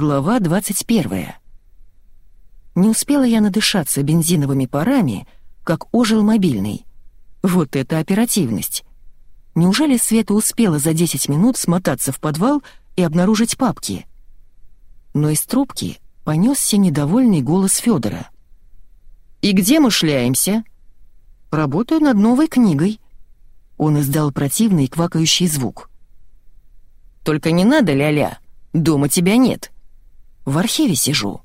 Глава 21. Не успела я надышаться бензиновыми парами, как ожил мобильный. Вот это оперативность. Неужели Света успела за 10 минут смотаться в подвал и обнаружить папки? Но из трубки понесся недовольный голос Федора. «И где мы шляемся?» «Работаю над новой книгой». Он издал противный квакающий звук. «Только не надо, ля-ля, дома тебя нет. В архиве сижу»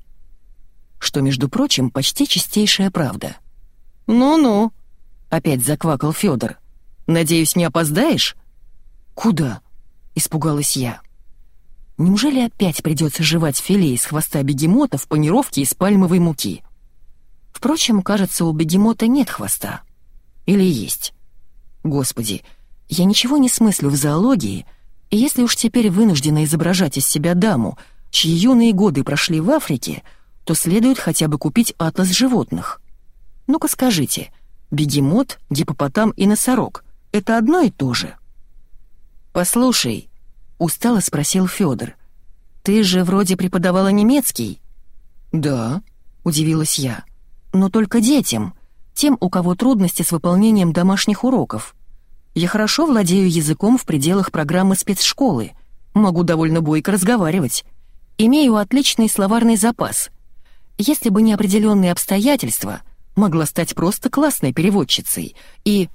что, между прочим, почти чистейшая правда. «Ну-ну», — опять заквакал Фёдор. «Надеюсь, не опоздаешь?» «Куда?» — испугалась я. «Неужели опять придется жевать филе из хвоста бегемота в панировке из пальмовой муки?» Впрочем, кажется, у бегемота нет хвоста. Или есть? Господи, я ничего не смыслю в зоологии, и если уж теперь вынуждена изображать из себя даму, чьи юные годы прошли в Африке, то следует хотя бы купить атлас животных. Ну-ка скажите, бегемот, гипопотам и носорог — это одно и то же? «Послушай», — устало спросил Фёдор, — «ты же вроде преподавала немецкий?» «Да», — удивилась я, — «но только детям, тем, у кого трудности с выполнением домашних уроков. Я хорошо владею языком в пределах программы спецшколы, могу довольно бойко разговаривать, имею отличный словарный запас, если бы не определенные обстоятельства, могла стать просто классной переводчицей. И...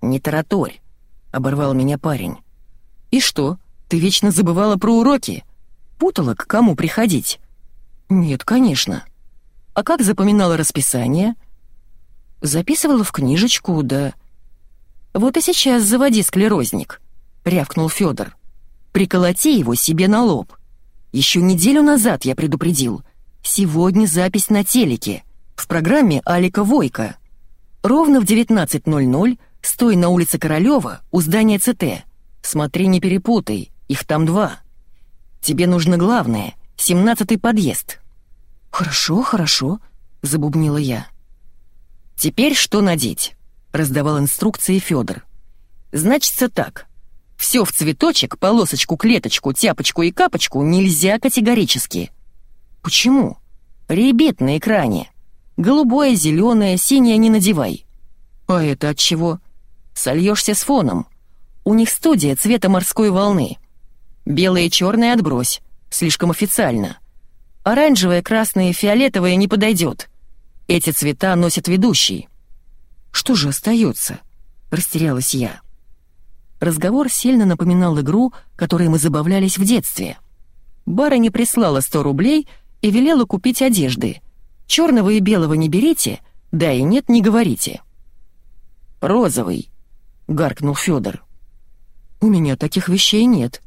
«Не тараторь», — оборвал меня парень. «И что, ты вечно забывала про уроки? Путала, к кому приходить?» «Нет, конечно. А как запоминала расписание?» «Записывала в книжечку, да...» «Вот и сейчас заводи склерозник», — рявкнул Федор. «Приколоти его себе на лоб. Еще неделю назад я предупредил — Сегодня запись на телеке, в программе Алика Войка. Ровно в 19.00 стой на улице Королёва у здания ЦТ. Смотри, не перепутай, их там два. Тебе нужно главное, семнадцатый подъезд». «Хорошо, хорошо», — забубнила я. «Теперь что надеть?» — раздавал инструкции Федор. «Значится так. Все в цветочек, полосочку, клеточку, тяпочку и капочку нельзя категорически. Почему? Ребит на экране. Голубое, зеленое, синее не надевай. А это от чего? Сольешься с фоном. У них студия цвета морской волны. Белое и черное отбрось. Слишком официально. Оранжевое, красное и фиолетовое не подойдет. Эти цвета носит ведущий. Что же остается? Растерялась я. Разговор сильно напоминал игру, которой мы забавлялись в детстве. Барыня прислала 100 рублей — и велела купить одежды. Черного и белого не берите, да и нет, не говорите. «Розовый», — гаркнул Федор. «У меня таких вещей нет».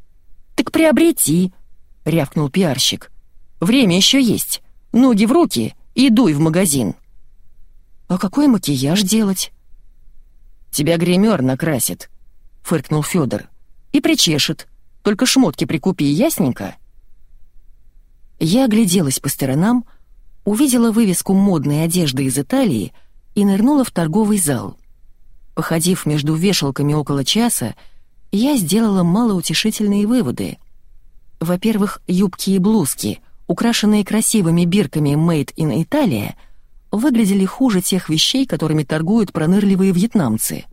«Так приобрети», — рявкнул пиарщик. «Время еще есть. Ноги в руки и дуй в магазин». «А какой макияж делать?» «Тебя гример накрасит», — фыркнул Федор. «И причешет. Только шмотки прикупи, ясненько?» Я огляделась по сторонам, увидела вывеску модной одежды из Италии и нырнула в торговый зал. Походив между вешалками около часа, я сделала малоутешительные выводы. Во-первых, юбки и блузки, украшенные красивыми бирками «Made in Italia», выглядели хуже тех вещей, которыми торгуют пронырливые вьетнамцы.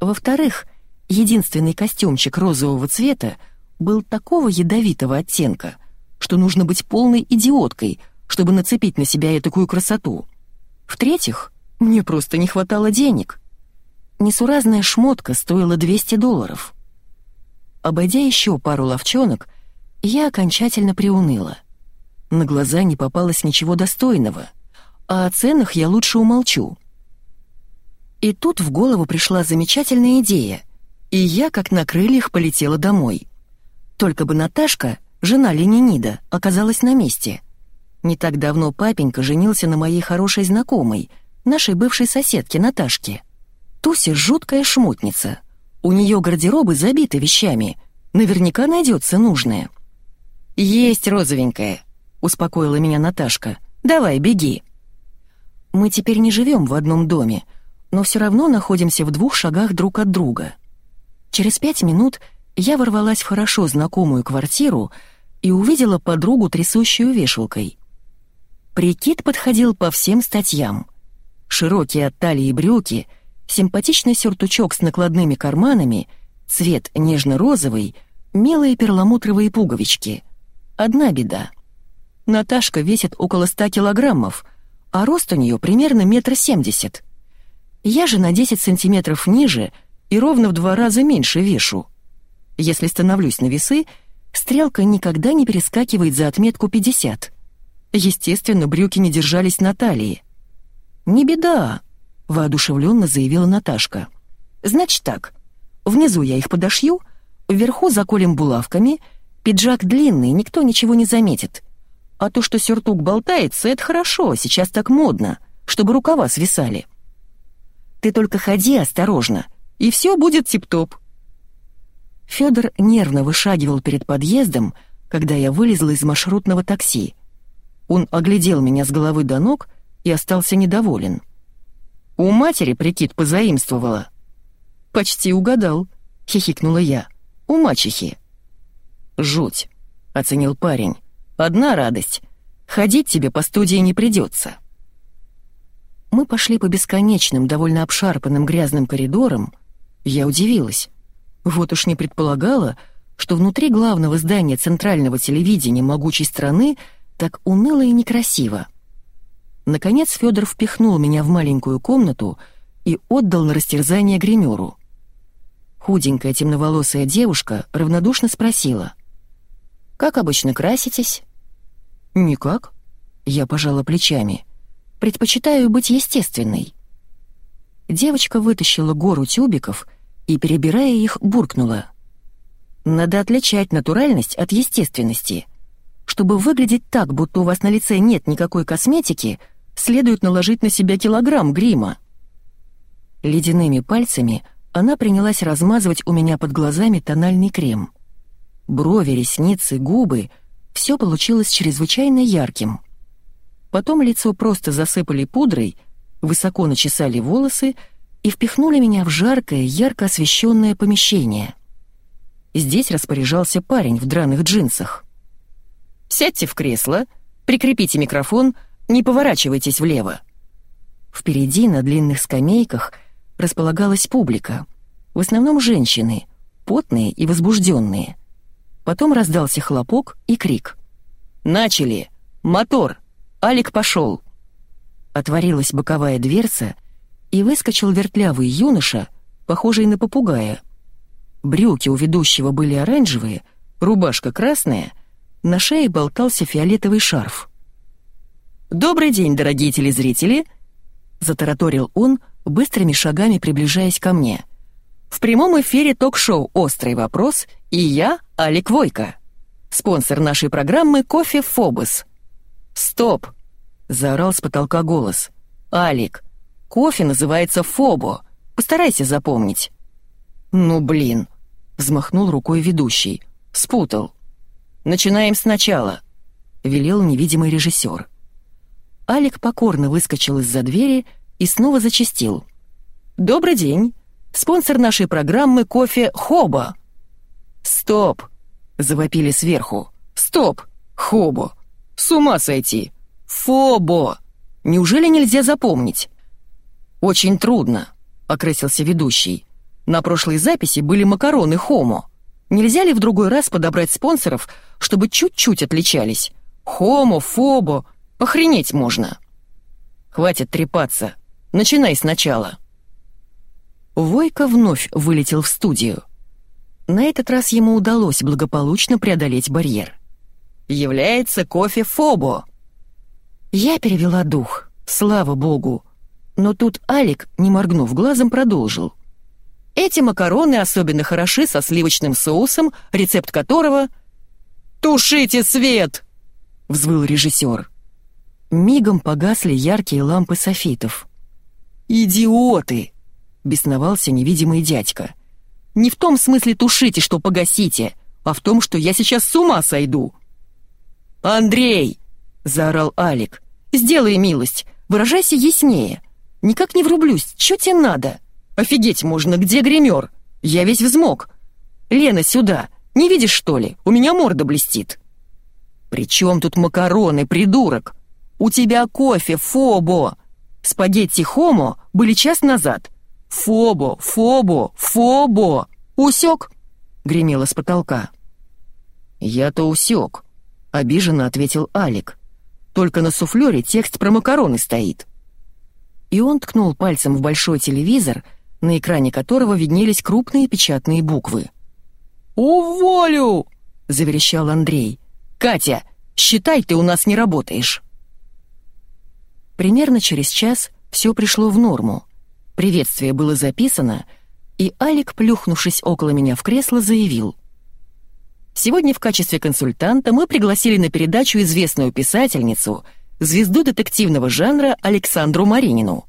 Во-вторых, единственный костюмчик розового цвета был такого ядовитого оттенка, что нужно быть полной идиоткой, чтобы нацепить на себя такую красоту. В-третьих, мне просто не хватало денег. Несуразная шмотка стоила 200 долларов. Обойдя еще пару ловчонок, я окончательно приуныла. На глаза не попалось ничего достойного, а о ценах я лучше умолчу. И тут в голову пришла замечательная идея, и я, как на крыльях, полетела домой. Только бы Наташка жена Ленинида, оказалась на месте. Не так давно папенька женился на моей хорошей знакомой, нашей бывшей соседке Наташке. Туся жуткая шмотница. У нее гардеробы забиты вещами. Наверняка найдется нужное. «Есть розовенькая», — успокоила меня Наташка. «Давай, беги». Мы теперь не живем в одном доме, но все равно находимся в двух шагах друг от друга. Через пять минут я ворвалась в хорошо знакомую квартиру, и увидела подругу, трясущую вешалкой. Прикид подходил по всем статьям. Широкие от талии брюки, симпатичный сюртучок с накладными карманами, цвет нежно-розовый, милые перламутровые пуговички. Одна беда. Наташка весит около ста килограммов, а рост у нее примерно метр семьдесят. Я же на 10 сантиметров ниже и ровно в два раза меньше вешу. Если становлюсь на весы, стрелка никогда не перескакивает за отметку 50. Естественно, брюки не держались на талии. «Не беда», — воодушевленно заявила Наташка. «Значит так, внизу я их подошью, вверху заколем булавками, пиджак длинный, никто ничего не заметит. А то, что сюртук болтается, это хорошо, сейчас так модно, чтобы рукава свисали. Ты только ходи осторожно, и все будет тип-топ». Федор нервно вышагивал перед подъездом, когда я вылезла из маршрутного такси. Он оглядел меня с головы до ног и остался недоволен. «У матери прикид позаимствовала». «Почти угадал», — хихикнула я. «У мачехи». «Жуть», — оценил парень. Одна радость. Ходить тебе по студии не придется. Мы пошли по бесконечным, довольно обшарпанным грязным коридорам. Я удивилась. Вот уж не предполагала, что внутри главного здания центрального телевидения могучей страны так уныло и некрасиво. Наконец Федор впихнул меня в маленькую комнату и отдал на растерзание гримеру. Худенькая темноволосая девушка равнодушно спросила. «Как обычно краситесь?» «Никак», — я пожала плечами. «Предпочитаю быть естественной». Девочка вытащила гору тюбиков и, перебирая их, буркнула. «Надо отличать натуральность от естественности. Чтобы выглядеть так, будто у вас на лице нет никакой косметики, следует наложить на себя килограмм грима». Ледяными пальцами она принялась размазывать у меня под глазами тональный крем. Брови, ресницы, губы — все получилось чрезвычайно ярким. Потом лицо просто засыпали пудрой, высоко начесали волосы и впихнули меня в жаркое, ярко освещенное помещение. Здесь распоряжался парень в драных джинсах. «Сядьте в кресло, прикрепите микрофон, не поворачивайтесь влево». Впереди на длинных скамейках располагалась публика, в основном женщины, потные и возбужденные. Потом раздался хлопок и крик. «Начали! Мотор! Алик пошел!» Отворилась боковая дверца, и выскочил вертлявый юноша, похожий на попугая. Брюки у ведущего были оранжевые, рубашка красная, на шее болтался фиолетовый шарф. «Добрый день, дорогие телезрители!» — затараторил он, быстрыми шагами приближаясь ко мне. «В прямом эфире ток-шоу «Острый вопрос» и я, Алик Войко. Спонсор нашей программы «Кофе Фобос». «Стоп!» — заорал с потолка голос. «Алик, кофе называется Фобо. Постарайся запомнить». «Ну, блин!» — взмахнул рукой ведущий. «Спутал». «Начинаем сначала», — велел невидимый режиссер. Алик покорно выскочил из-за двери и снова зачастил. «Добрый день. Спонсор нашей программы «Кофе Хобо». «Стоп!» — завопили сверху. «Стоп! Хобо! С ума сойти! Фобо! Неужели нельзя запомнить?» «Очень трудно», — окрысился ведущий. «На прошлой записи были макароны Хомо. Нельзя ли в другой раз подобрать спонсоров, чтобы чуть-чуть отличались? Хомо, Фобо, охренеть можно!» «Хватит трепаться. Начинай сначала». Войко вновь вылетел в студию. На этот раз ему удалось благополучно преодолеть барьер. «Является кофе Фобо!» Я перевела дух, слава богу. Но тут Алик, не моргнув глазом, продолжил. «Эти макароны особенно хороши со сливочным соусом, рецепт которого...» «Тушите свет!» — взвыл режиссер. Мигом погасли яркие лампы софитов. «Идиоты!» — бесновался невидимый дядька. Не в том смысле тушите, что погасите, а в том, что я сейчас с ума сойду». «Андрей!» — заорал Алик. «Сделай милость, выражайся яснее. Никак не врублюсь, что тебе надо? Офигеть можно, где гример? Я весь взмок. Лена, сюда. Не видишь, что ли? У меня морда блестит». «При чем тут макароны, придурок? У тебя кофе, Фобо! Спагетти Хомо были час назад. Фобо, Фобо, Фобо! Усек?» — гремело с потолка. «Я-то усек», — обиженно ответил Алик. «Только на суфлёре текст про макароны стоит». И он ткнул пальцем в большой телевизор, на экране которого виднелись крупные печатные буквы. «Уволю!» — заверещал Андрей. «Катя, считай, ты у нас не работаешь». Примерно через час все пришло в норму. Приветствие было записано, и Алик, плюхнувшись около меня в кресло, заявил. «Сегодня в качестве консультанта мы пригласили на передачу известную писательницу, звезду детективного жанра Александру Маринину».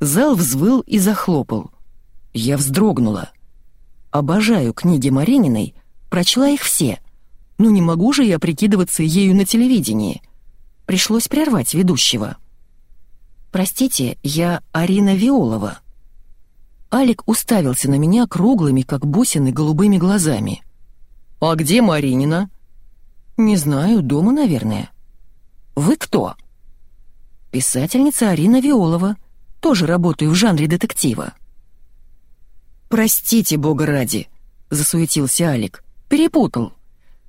Зал взвыл и захлопал. Я вздрогнула. Обожаю книги Марининой, прочла их все. Но не могу же я прикидываться ею на телевидении. Пришлось прервать ведущего. «Простите, я Арина Виолова». Алик уставился на меня круглыми, как бусины, голубыми глазами. «А где Маринина?» «Не знаю, дома, наверное». «Вы кто?» «Писательница Арина Виолова. Тоже работаю в жанре детектива». «Простите, бога ради», — засуетился Алик. «Перепутал.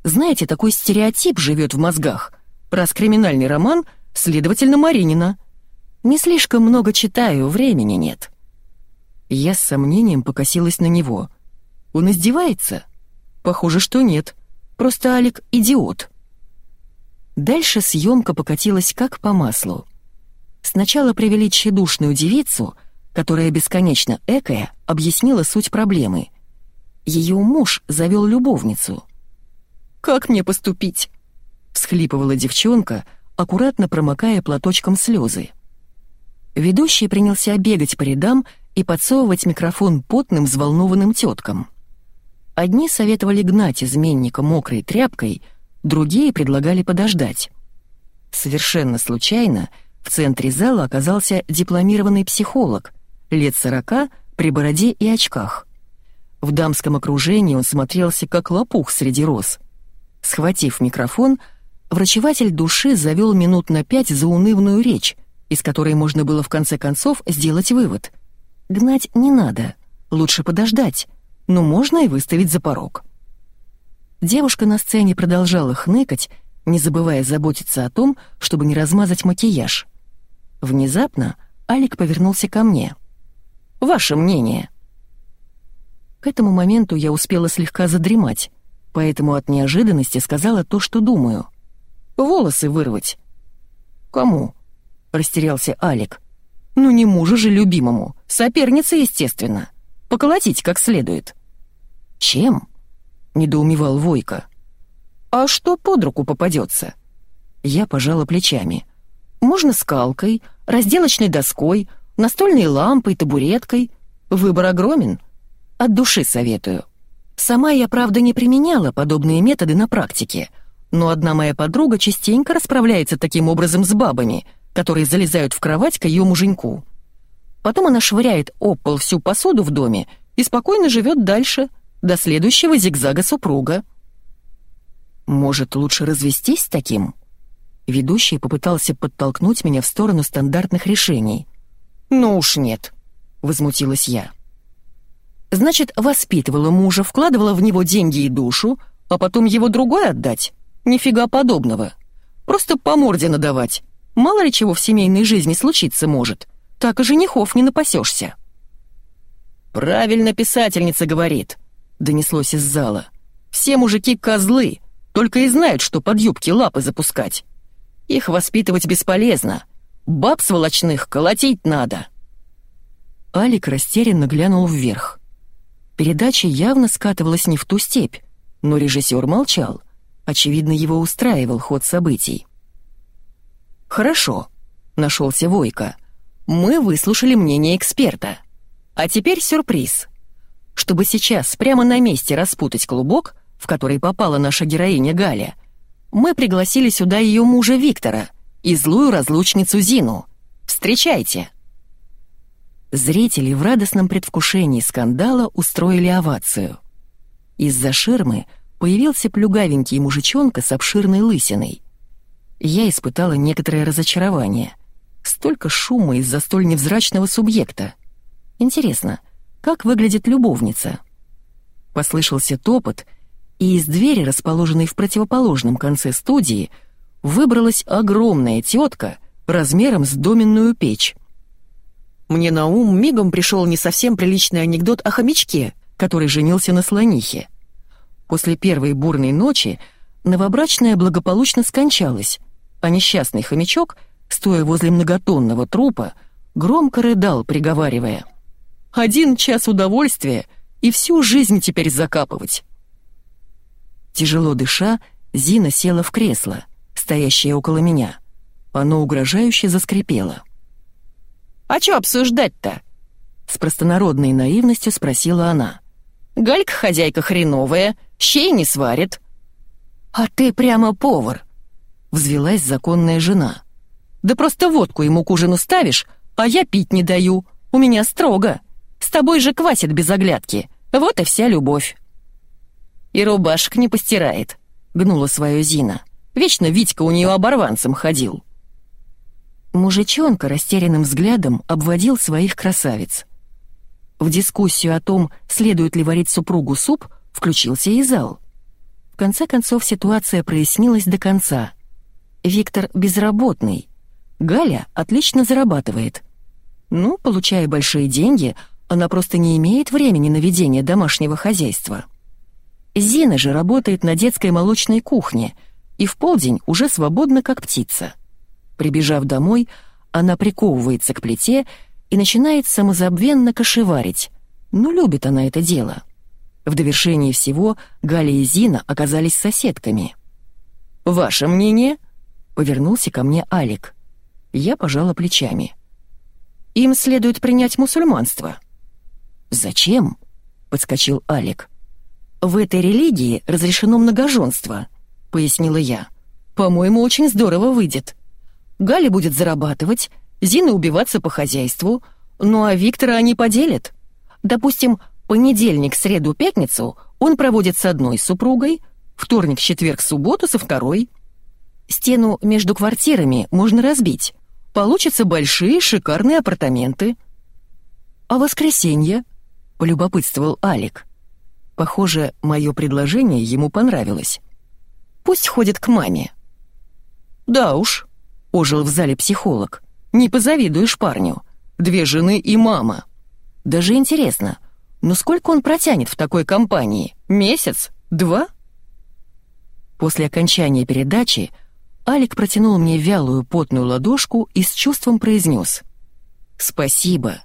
Знаете, такой стереотип живет в мозгах. Раз криминальный роман, следовательно, Маринина. Не слишком много читаю, времени нет». Я с сомнением покосилась на него. «Он издевается?» «Похоже, что нет. Просто Алик — идиот». Дальше съемка покатилась как по маслу. Сначала привели тщедушную девицу — которая бесконечно экая объяснила суть проблемы. Ее муж завел любовницу. «Как мне поступить?» — всхлипывала девчонка, аккуратно промокая платочком слезы. Ведущий принялся бегать по рядам и подсовывать микрофон потным, взволнованным теткам. Одни советовали гнать изменника мокрой тряпкой, другие предлагали подождать. Совершенно случайно в центре зала оказался дипломированный психолог, лет сорока, при бороде и очках. В дамском окружении он смотрелся как лопух среди роз. Схватив микрофон, врачеватель души завел минут на пять заунывную речь, из которой можно было в конце концов сделать вывод. Гнать не надо, лучше подождать, но можно и выставить за порог. Девушка на сцене продолжала хныкать, не забывая заботиться о том, чтобы не размазать макияж. Внезапно Алик повернулся ко мне — Ваше мнение?» К этому моменту я успела слегка задремать, поэтому от неожиданности сказала то, что думаю. «Волосы вырвать». «Кому?» — растерялся Алик. «Ну не мужу же любимому, сопернице, естественно. Поколотить как следует». «Чем?» — недоумевал Войко. «А что под руку попадется?» Я пожала плечами. «Можно скалкой, разделочной доской, Настольной лампой, табуреткой. Выбор огромен. От души советую. Сама я, правда, не применяла подобные методы на практике, но одна моя подруга частенько расправляется таким образом с бабами, которые залезают в кровать к ее муженьку. Потом она швыряет об пол всю посуду в доме и спокойно живет дальше, до следующего зигзага супруга. Может, лучше развестись с таким? Ведущий попытался подтолкнуть меня в сторону стандартных решений — «Ну уж нет», — возмутилась я. «Значит, воспитывала мужа, вкладывала в него деньги и душу, а потом его другой отдать? Нифига подобного. Просто по морде надавать. Мало ли чего в семейной жизни случиться может. Так и женихов не напасешься». «Правильно писательница говорит», — донеслось из зала. «Все мужики козлы, только и знают, что под юбки лапы запускать. Их воспитывать бесполезно. Баб сволочных колотить надо!» Алик растерянно глянул вверх. Передача явно скатывалась не в ту степь, но режиссер молчал. Очевидно, его устраивал ход событий. «Хорошо», — нашелся Войко. «Мы выслушали мнение эксперта. А теперь сюрприз. Чтобы сейчас прямо на месте распутать клубок, в который попала наша героиня Галя, мы пригласили сюда ее мужа Виктора — и злую разлучницу Зину. Встречайте!» Зрители в радостном предвкушении скандала устроили овацию. Из-за ширмы появился плюгавенький мужичонка с обширной лысиной. Я испытала некоторое разочарование. Столько шума из-за столь невзрачного субъекта. Интересно, как выглядит любовница? Послышался топот, и из двери, расположенной в противоположном конце студии, выбралась огромная тетка размером с доменную печь. Мне на ум мигом пришел не совсем приличный анекдот о хомячке, который женился на слонихе. После первой бурной ночи новобрачная благополучно скончалась, а несчастный хомячок, стоя возле многотонного трупа, громко рыдал, приговаривая «Один час удовольствия и всю жизнь теперь закапывать». Тяжело дыша, Зина села в кресло, стоящее около меня. Оно угрожающе заскрипело. «А чё обсуждать-то?» С простонародной наивностью спросила она. «Галька хозяйка хреновая, щей не сварит». «А ты прямо повар», — взвелась законная жена. «Да просто водку ему к ужину ставишь, а я пить не даю. У меня строго. С тобой же квасит без оглядки. Вот и вся любовь». «И рубашек не постирает», — гнула свою Зина. «Вечно Витька у нее оборванцем ходил». Мужичонка растерянным взглядом обводил своих красавиц. В дискуссию о том, следует ли варить супругу суп, включился и зал. В конце концов ситуация прояснилась до конца. Виктор безработный. Галя отлично зарабатывает. Ну, получая большие деньги, она просто не имеет времени на ведение домашнего хозяйства. Зина же работает на детской молочной кухне и в полдень уже свободна как птица. Прибежав домой, она приковывается к плите и начинает самозабвенно кошеварить. Ну, любит она это дело. В довершении всего Галя и Зина оказались соседками. «Ваше мнение?» — повернулся ко мне Алик. Я пожала плечами. «Им следует принять мусульманство». «Зачем?» — подскочил Алик. «В этой религии разрешено многоженство», — пояснила я. «По-моему, очень здорово выйдет. Галя будет зарабатывать, Зина убиваться по хозяйству, ну а Виктора они поделят. Допустим, понедельник, среду, пятницу он проводит с одной супругой, вторник, четверг, субботу со второй. Стену между квартирами можно разбить. Получатся большие шикарные апартаменты. «А воскресенье?» — полюбопытствовал Алик. Похоже, мое предложение ему понравилось. «Пусть ходит к маме». «Да уж», — ожил в зале психолог. «Не позавидуешь парню. Две жены и мама. Даже интересно, но сколько он протянет в такой компании? Месяц? Два?» После окончания передачи Алик протянул мне вялую потную ладошку и с чувством произнес. «Спасибо.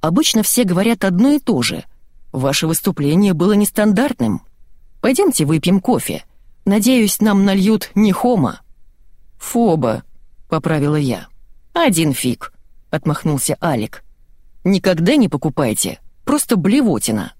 Обычно все говорят одно и то же. Ваше выступление было нестандартным. Пойдемте выпьем кофе. Надеюсь, нам нальют не хома». «Фоба», — поправила я. «Один фиг», — отмахнулся Алик. «Никогда не покупайте, просто блевотина».